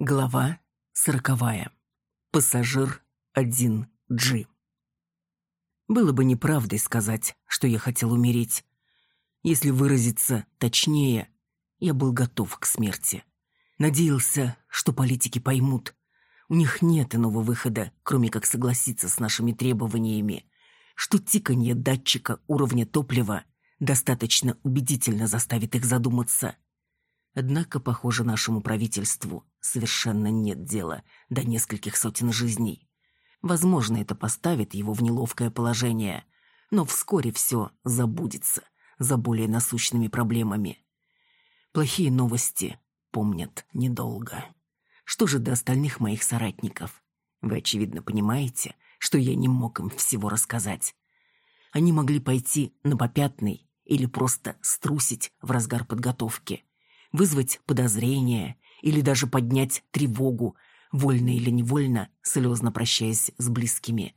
Глава сороковая. Пассажир 1G. Было бы неправдой сказать, что я хотел умереть. Если выразиться точнее, я был готов к смерти. Надеялся, что политики поймут. У них нет иного выхода, кроме как согласиться с нашими требованиями, что тиканье датчика уровня топлива достаточно убедительно заставит их задуматься – Однако, похоже, нашему правительству совершенно нет дела до нескольких сотен жизней. Возможно, это поставит его в неловкое положение, но вскоре все забудется за более насущными проблемами. Плохие новости помнят недолго. Что же до остальных моих соратников? Вы, очевидно, понимаете, что я не мог им всего рассказать. Они могли пойти на попятный или просто струсить в разгар подготовки вызвать подозрение или даже поднять тревогу, вольно или невольно, слезно прощаясь с близкими.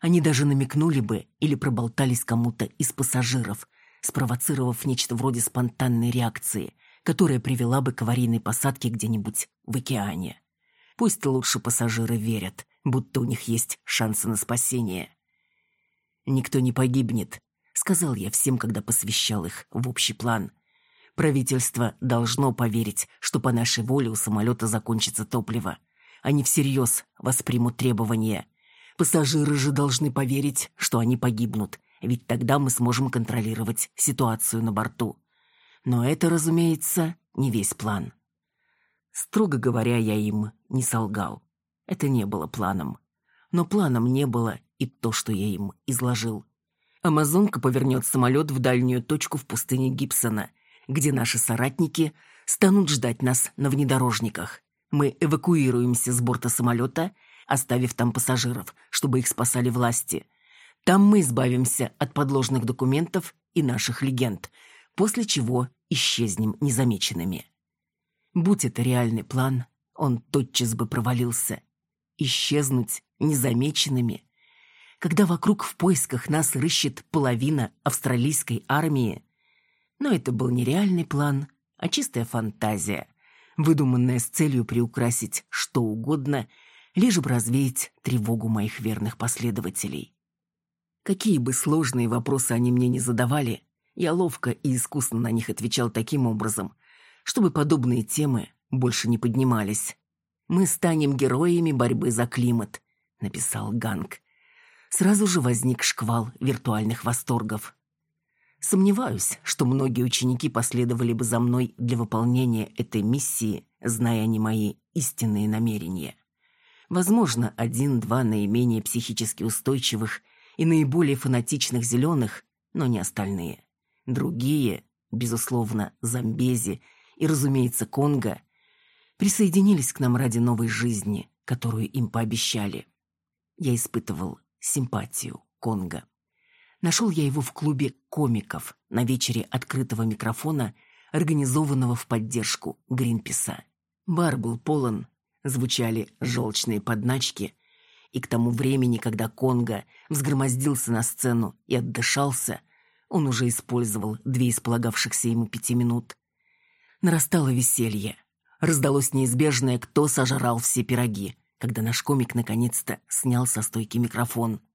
Они даже намекнули бы или проболтались кому-то из пассажиров, спровоцировав нечто вроде спонтанной реакции, которая привела бы к аварийной посадке где-нибудь в океане. Пусть лучше пассажиры верят, будто у них есть шансы на спасение. «Никто не погибнет», — сказал я всем, когда посвящал их в общий план — Правительство должно поверить, что по нашей воле у самолета закончится топливо. Они всерьез воспримут требования. Пассажиры же должны поверить, что они погибнут, ведь тогда мы сможем контролировать ситуацию на борту. Но это, разумеется, не весь план. Строго говоря, я им не солгал. Это не было планом. Но планом не было и то, что я им изложил. Амазонка повернет самолет в дальнюю точку в пустыне Гибсона – где наши соратники станут ждать нас на внедорожниках. Мы эвакуируемся с борта самолета, оставив там пассажиров, чтобы их спасали власти. Там мы избавимся от подложных документов и наших легенд, после чего исчезнем незамеченными. Будь это реальный план, он тотчас бы провалился. Исчезнуть незамеченными. Когда вокруг в поисках нас рыщет половина австралийской армии, но это был не реальный план, а чистая фантазия, выдуманная с целью приукрасить что угодно, лишь бы развеять тревогу моих верных последователей. Какие бы сложные вопросы они мне не задавали, я ловко и искусно на них отвечал таким образом, чтобы подобные темы больше не поднимались. «Мы станем героями борьбы за климат», — написал Ганг. Сразу же возник шквал виртуальных восторгов. Сомневаюсь, что многие ученики последовали бы за мной для выполнения этой миссии, зная они мои истинные намерения. Возможно, один-два наименее психически устойчивых и наиболее фанатичных зеленых, но не остальные. Другие, безусловно, Замбези и, разумеется, Конго, присоединились к нам ради новой жизни, которую им пообещали. Я испытывал симпатию Конго. Нашел я его в клубе комиков на вечере открытого микрофона, организованного в поддержку Гринписа. Бар был полон, звучали желчные подначки, и к тому времени, когда Конго взгромоздился на сцену и отдышался, он уже использовал две из полагавшихся ему пяти минут. Нарастало веселье. Раздалось неизбежное «Кто сожрал все пироги», когда наш комик наконец-то снял со стойки микрофон –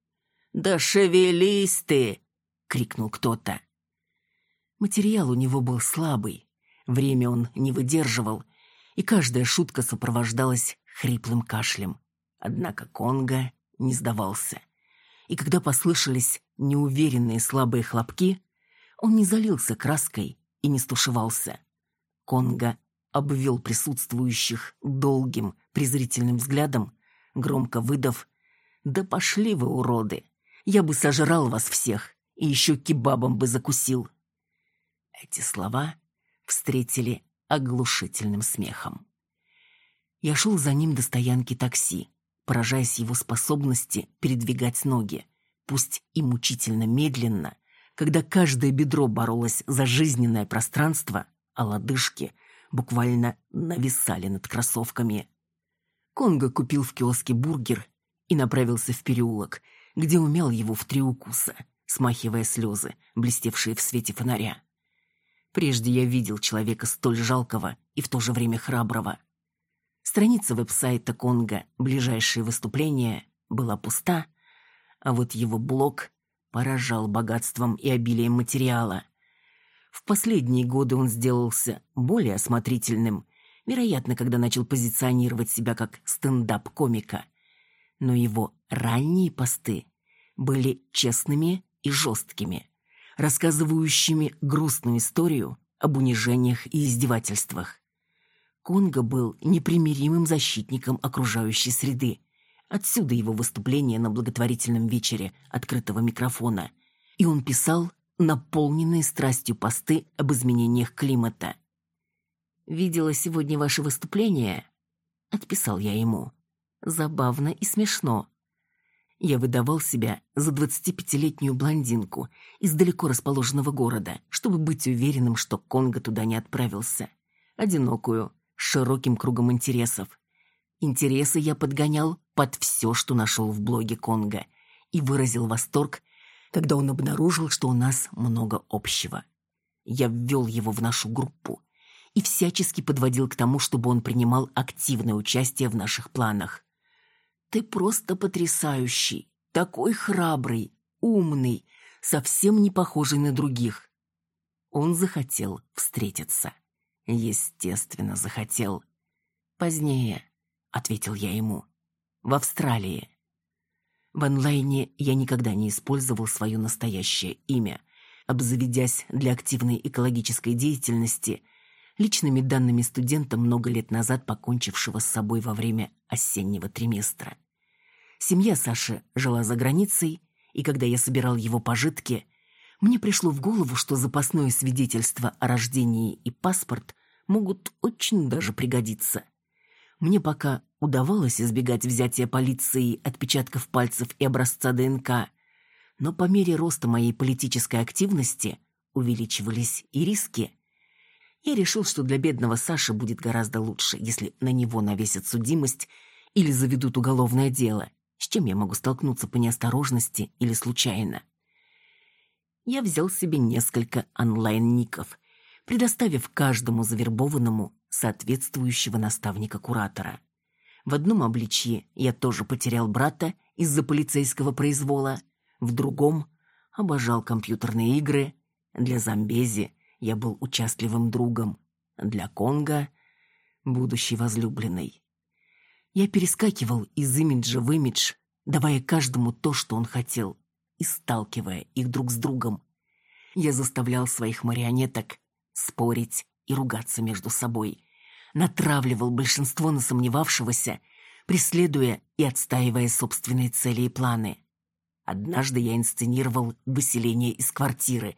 «Да шевелись ты!» — крикнул кто-то. Материал у него был слабый, время он не выдерживал, и каждая шутка сопровождалась хриплым кашлем. Однако Конго не сдавался. И когда послышались неуверенные слабые хлопки, он не залился краской и не стушевался. Конго обвел присутствующих долгим, презрительным взглядом, громко выдав «Да пошли вы, уроды! Я бы сожрал вас всех и еще кебабом бы закусил». Эти слова встретили оглушительным смехом. Я шел за ним до стоянки такси, поражаясь его способности передвигать ноги, пусть и мучительно медленно, когда каждое бедро боролось за жизненное пространство, а лодыжки буквально нависали над кроссовками. Конго купил в киоске бургер и направился в переулок, где умел его в три укуса, смахивая слезы, блестевшие в свете фонаря. Прежде я видел человека столь жалкого и в то же время храброго. Страница веб-сайта Конга «Ближайшие выступления» была пуста, а вот его блог поражал богатством и обилием материала. В последние годы он сделался более осмотрительным, вероятно, когда начал позиционировать себя как стендап-комика. Но его ранние посты были честными и жесткими, рассказывающими грустную историю об унижениях и издевательствах. Конго был непримиримым защитником окружающей среды. Отсюда его выступление на благотворительном вечере открытого микрофона. И он писал наполненные страстью посты об изменениях климата. «Видела сегодня ваше выступление?» Отписал я ему. Забавно и смешно. Я выдавал себя за 25-летнюю блондинку из далеко расположенного города, чтобы быть уверенным, что Конго туда не отправился. Одинокую, с широким кругом интересов. Интересы я подгонял под все, что нашел в блоге Конго, и выразил восторг когда он обнаружил, что у нас много общего. Я ввел его в нашу группу и всячески подводил к тому, чтобы он принимал активное участие в наших планах. «Ты просто потрясающий, такой храбрый, умный, совсем не похожий на других». Он захотел встретиться. Естественно, захотел. «Позднее», — ответил я ему, — «в Австралии». В онлайне я никогда не использовал свое настоящее имя, обзаведясь для активной экологической деятельности личными данными студента много лет назад покончившего с собой во время осеннего триместра. Семья Саши жила за границей, и когда я собирал его пожитки, мне пришло в голову, что запасное свидетельство о рождении и паспорт могут очень даже пригодиться. Мне пока удавалось избегать взятия полицией отпечатков пальцев и образца ДНК, но по мере роста моей политической активности увеличивались и риски. Я решил, что для бедного Саши будет гораздо лучше, если на него навесят судимость или заведут уголовное дело, с чем я могу столкнуться по неосторожности или случайно. Я взял себе несколько онлайн-ников, предоставив каждому завербованному соответствующего наставника-куратора. В одном обличье я тоже потерял брата из-за полицейского произвола, в другом обожал компьютерные игры, для Замбези я был участливым другом, для Конга — будущий возлюбленный. Я перескакивал из имиджа в имидж, давая каждому то, что он хотел, и сталкивая их друг с другом. Я заставлял своих марионеток спорить и ругаться между собой, натравливал большинство на сомневавшегося, преследуя и отстаивая собственные цели и планы. Однажды я инсценировал выселение из квартиры,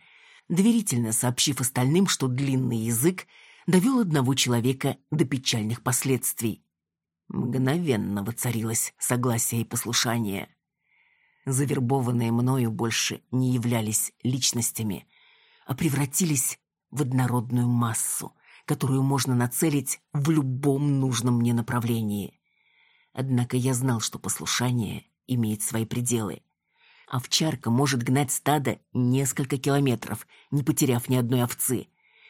доверительно сообщив остальным, что длинный язык довел одного человека до печальных последствий. Мгновенно воцарилось согласие и послушание. Завербованные мною больше не являлись личностями, а превратились в однородную массу, которую можно нацелить в любом нужном мне направлении. Однако я знал, что послушание имеет свои пределы. Овчарка может гнать стадо несколько километров, не потеряв ни одной овцы.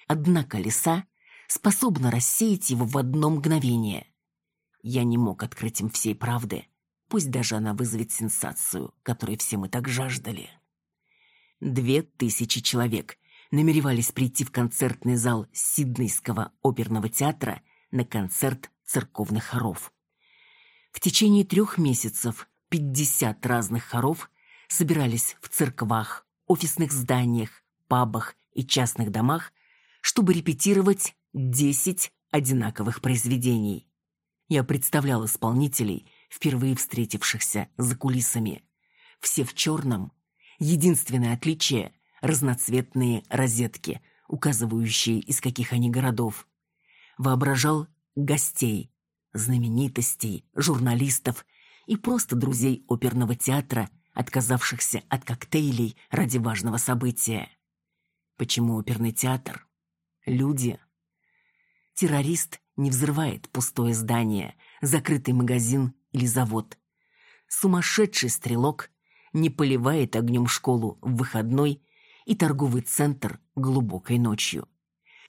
Однако лиса способна рассеять его в одно мгновение. Я не мог открыть им всей правды, пусть даже она вызовет сенсацию, которой все мы так жаждали. Две тысячи человек намеревались прийти в концертный зал Сиднейского оперного театра на концерт церковных хоров. В течение трех месяцев 50 разных хоров собирались в церквах, офисных зданиях, пабах и частных домах, чтобы репетировать 10 одинаковых произведений. Я представлял исполнителей, впервые встретившихся за кулисами. Все в черном. Единственное отличие разноцветные розетки, указывающие, из каких они городов. Воображал гостей, знаменитостей, журналистов и просто друзей оперного театра, отказавшихся от коктейлей ради важного события. Почему оперный театр? Люди. Террорист не взрывает пустое здание, закрытый магазин или завод. Сумасшедший стрелок не поливает огнем школу в выходной и торговый центр глубокой ночью.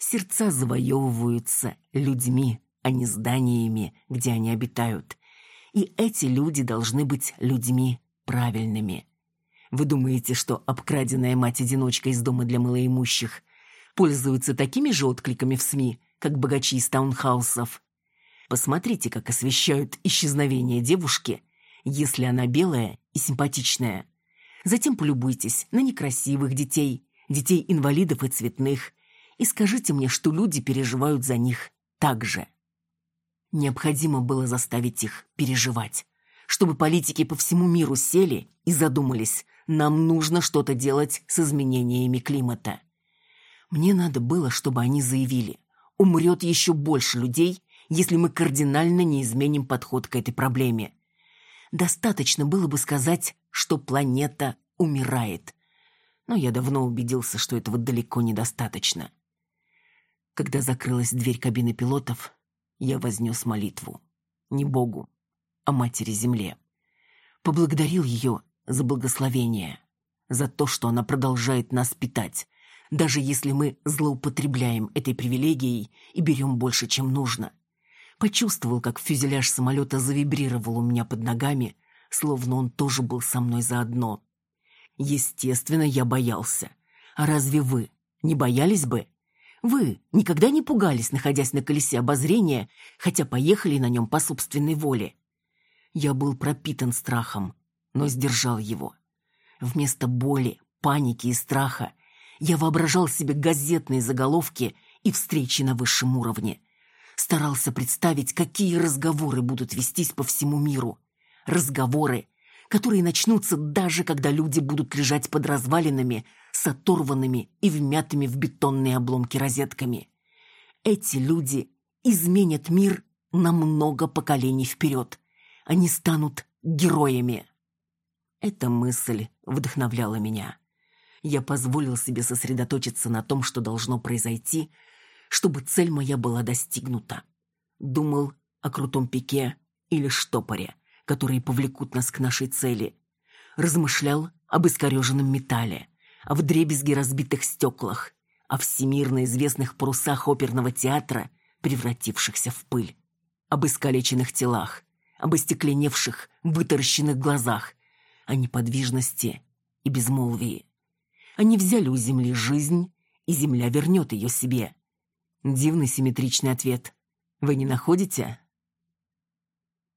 Сердца завоевываются людьми, а не зданиями, где они обитают. И эти люди должны быть людьми правильными. Вы думаете, что обкраденная мать-одиночка из дома для малоимущих пользуется такими же откликами в СМИ, как богачи из таунхаусов? Посмотрите, как освещают исчезновение девушки, если она белая и симпатичная. Затем полюбуйтесь на некрасивых детей, детей-инвалидов и цветных, и скажите мне, что люди переживают за них так же. Необходимо было заставить их переживать, чтобы политики по всему миру сели и задумались, нам нужно что-то делать с изменениями климата. Мне надо было, чтобы они заявили, умрет еще больше людей, если мы кардинально не изменим подход к этой проблеме. Достаточно было бы сказать, что планета умирает. Но я давно убедился, что этого далеко недостаточно. Когда закрылась дверь кабины пилотов, я вознес молитву. Не Богу, а Матери-Земле. Поблагодарил ее за благословение, за то, что она продолжает нас питать, даже если мы злоупотребляем этой привилегией и берем больше, чем нужно. Почувствовал, как фюзеляж самолета завибрировал у меня под ногами, словно он тоже был со мной заодно. Естественно, я боялся. А разве вы не боялись бы? Вы никогда не пугались, находясь на колесе обозрения, хотя поехали на нем по собственной воле? Я был пропитан страхом, но сдержал его. Вместо боли, паники и страха я воображал себе газетные заголовки и встречи на высшем уровне. Старался представить, какие разговоры будут вестись по всему миру. Разговоры, которые начнутся даже когда люди будут лежать под развалинами с оторванными и вмятыми в бетонные обломки розетками. Эти люди изменят мир на много поколений вперед. Они станут героями. Эта мысль вдохновляла меня. Я позволил себе сосредоточиться на том, что должно произойти, чтобы цель моя была достигнута. Думал о крутом пике или штопоре, которые повлекут нас к нашей цели. Размышлял об искореженном металле, о вдребезги разбитых стеклах, о всемирно известных парусах оперного театра, превратившихся в пыль, об искалеченных телах, об остекленевших, вытаращенных глазах, о неподвижности и безмолвии. Они взяли у Земли жизнь, и Земля вернет ее себе. Дивный симметричный ответ. Вы не находите?